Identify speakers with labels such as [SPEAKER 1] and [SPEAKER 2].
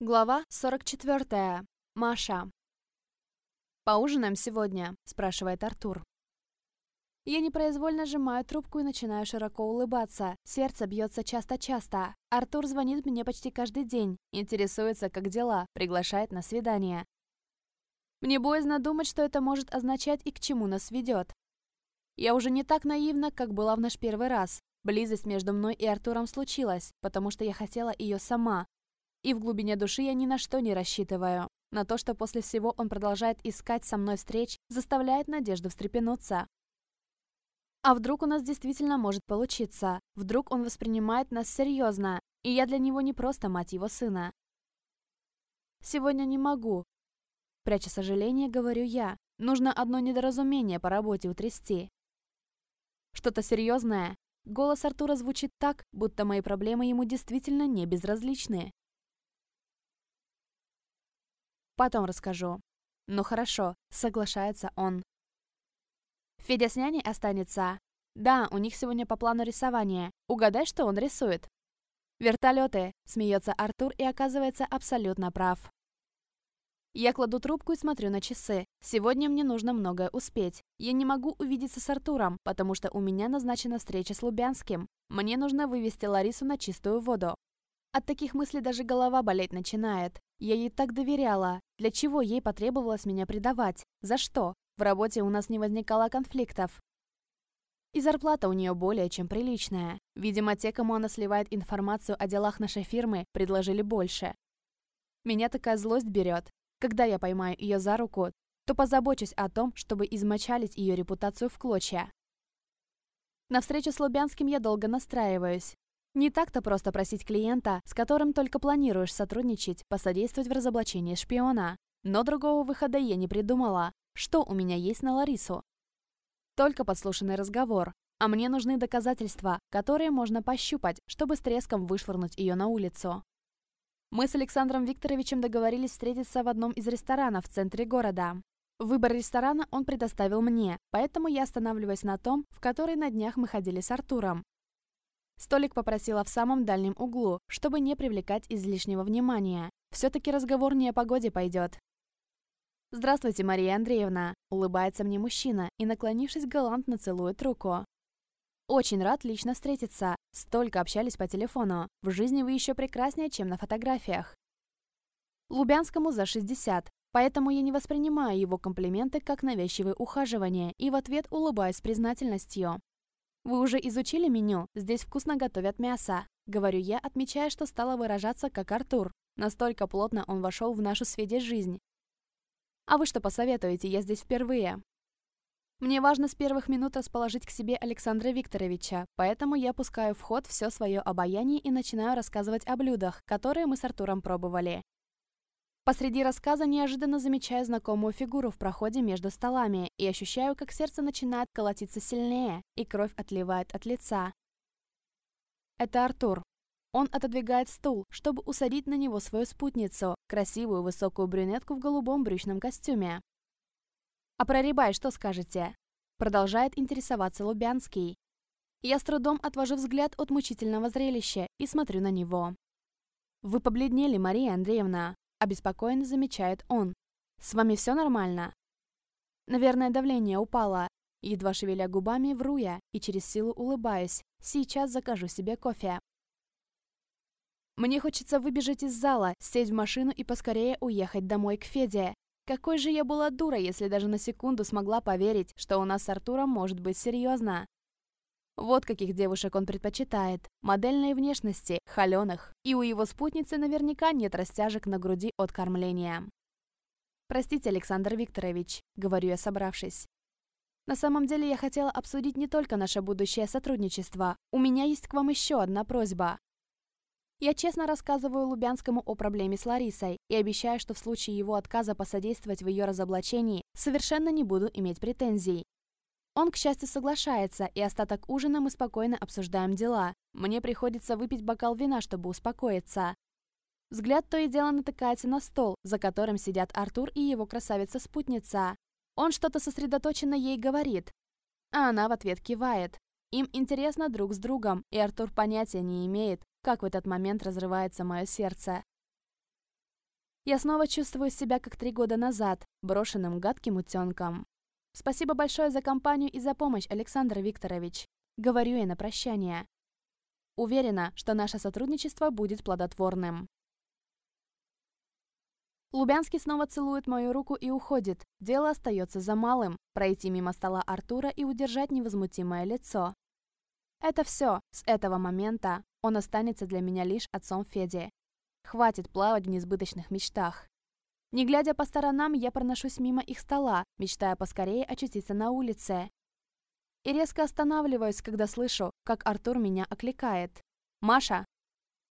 [SPEAKER 1] Глава 44. Маша. «Поужинаем сегодня?» – спрашивает Артур. Я непроизвольно сжимаю трубку и начинаю широко улыбаться. Сердце бьется часто-часто. Артур звонит мне почти каждый день, интересуется, как дела, приглашает на свидание. Мне боязно думать, что это может означать и к чему нас ведет. Я уже не так наивна, как была в наш первый раз. Близость между мной и Артуром случилась, потому что я хотела ее сама, и в глубине души я ни на что не рассчитываю. На то, что после всего он продолжает искать со мной встреч, заставляет надежду встрепенуться. А вдруг у нас действительно может получиться? Вдруг он воспринимает нас серьезно, и я для него не просто мать его сына. Сегодня не могу. Пряча сожаление, говорю я. Нужно одно недоразумение по работе утрясти. Что-то серьезное? Голос Артура звучит так, будто мои проблемы ему действительно не безразличны. Потом расскажу. Ну хорошо, соглашается он. Федя с няней останется? Да, у них сегодня по плану рисование. Угадай, что он рисует. Вертолеты, смеется Артур и оказывается абсолютно прав. Я кладу трубку и смотрю на часы. Сегодня мне нужно многое успеть. Я не могу увидеться с Артуром, потому что у меня назначена встреча с Лубянским. Мне нужно вывести Ларису на чистую воду. От таких мыслей даже голова болеть начинает. Я ей так доверяла. Для чего ей потребовалось меня предавать? За что? В работе у нас не возникало конфликтов. И зарплата у нее более чем приличная. Видимо, те, кому она сливает информацию о делах нашей фирмы, предложили больше. Меня такая злость берет. Когда я поймаю ее за руку, то позабочусь о том, чтобы измочалить ее репутацию в клочья. На встречу с Лубянским я долго настраиваюсь. Не так-то просто просить клиента, с которым только планируешь сотрудничать, посодействовать в разоблачении шпиона. Но другого выхода я не придумала. Что у меня есть на Ларису? Только подслушанный разговор. А мне нужны доказательства, которые можно пощупать, чтобы с треском вышвырнуть ее на улицу. Мы с Александром Викторовичем договорились встретиться в одном из ресторанов в центре города. Выбор ресторана он предоставил мне, поэтому я останавливаюсь на том, в который на днях мы ходили с Артуром. Столик попросила в самом дальнем углу, чтобы не привлекать излишнего внимания. Все-таки разговор не о погоде пойдет. «Здравствуйте, Мария Андреевна!» – улыбается мне мужчина и, наклонившись, галантно целует руку. «Очень рад лично встретиться. Столько общались по телефону. В жизни вы еще прекраснее, чем на фотографиях». Лубянскому за 60, поэтому я не воспринимаю его комплименты как навязчивое ухаживание и в ответ улыбаюсь признательностью. «Вы уже изучили меню? Здесь вкусно готовят мясо», — говорю я, отмечая, что стала выражаться как Артур. Настолько плотно он вошел в нашу с жизнь. «А вы что посоветуете? Я здесь впервые». Мне важно с первых минут расположить к себе Александра Викторовича, поэтому я пускаю в ход все свое обаяние и начинаю рассказывать о блюдах, которые мы с Артуром пробовали. Посреди рассказа неожиданно замечаю знакомую фигуру в проходе между столами и ощущаю, как сердце начинает колотиться сильнее, и кровь отливает от лица. Это Артур. Он отодвигает стул, чтобы усадить на него свою спутницу, красивую высокую брюнетку в голубом брючном костюме. «А про Рибай что скажете?» Продолжает интересоваться Лубянский. Я с трудом отвожу взгляд от мучительного зрелища и смотрю на него. «Вы побледнели, Мария Андреевна. Обеспокоенно замечает он. «С вами все нормально?» Наверное, давление упало. Едва шевеля губами, вру я и через силу улыбаюсь. Сейчас закажу себе кофе. Мне хочется выбежать из зала, сесть в машину и поскорее уехать домой к Феде. Какой же я была дура, если даже на секунду смогла поверить, что у нас с Артуром может быть серьезно. Вот каких девушек он предпочитает. Модельной внешности, холеных. И у его спутницы наверняка нет растяжек на груди от кормления. «Простите, Александр Викторович», — говорю я, собравшись. На самом деле я хотела обсудить не только наше будущее сотрудничество. У меня есть к вам еще одна просьба. Я честно рассказываю Лубянскому о проблеме с Ларисой и обещаю, что в случае его отказа посодействовать в ее разоблачении совершенно не буду иметь претензий. Он, к счастью, соглашается, и остаток ужина мы спокойно обсуждаем дела. Мне приходится выпить бокал вина, чтобы успокоиться. Взгляд то и дело натыкается на стол, за которым сидят Артур и его красавица-спутница. Он что-то сосредоточенно ей говорит, а она в ответ кивает. Им интересно друг с другом, и Артур понятия не имеет, как в этот момент разрывается мое сердце. Я снова чувствую себя как три года назад, брошенным гадким утенком. Спасибо большое за компанию и за помощь, Александр Викторович. Говорю я на прощание. Уверена, что наше сотрудничество будет плодотворным. Лубянский снова целует мою руку и уходит. Дело остается за малым – пройти мимо стола Артура и удержать невозмутимое лицо. Это все. С этого момента он останется для меня лишь отцом Феди. Хватит плавать в несбыточных мечтах. Не глядя по сторонам, я проношусь мимо их стола, мечтая поскорее очутиться на улице. И резко останавливаюсь, когда слышу, как Артур меня окликает. «Маша,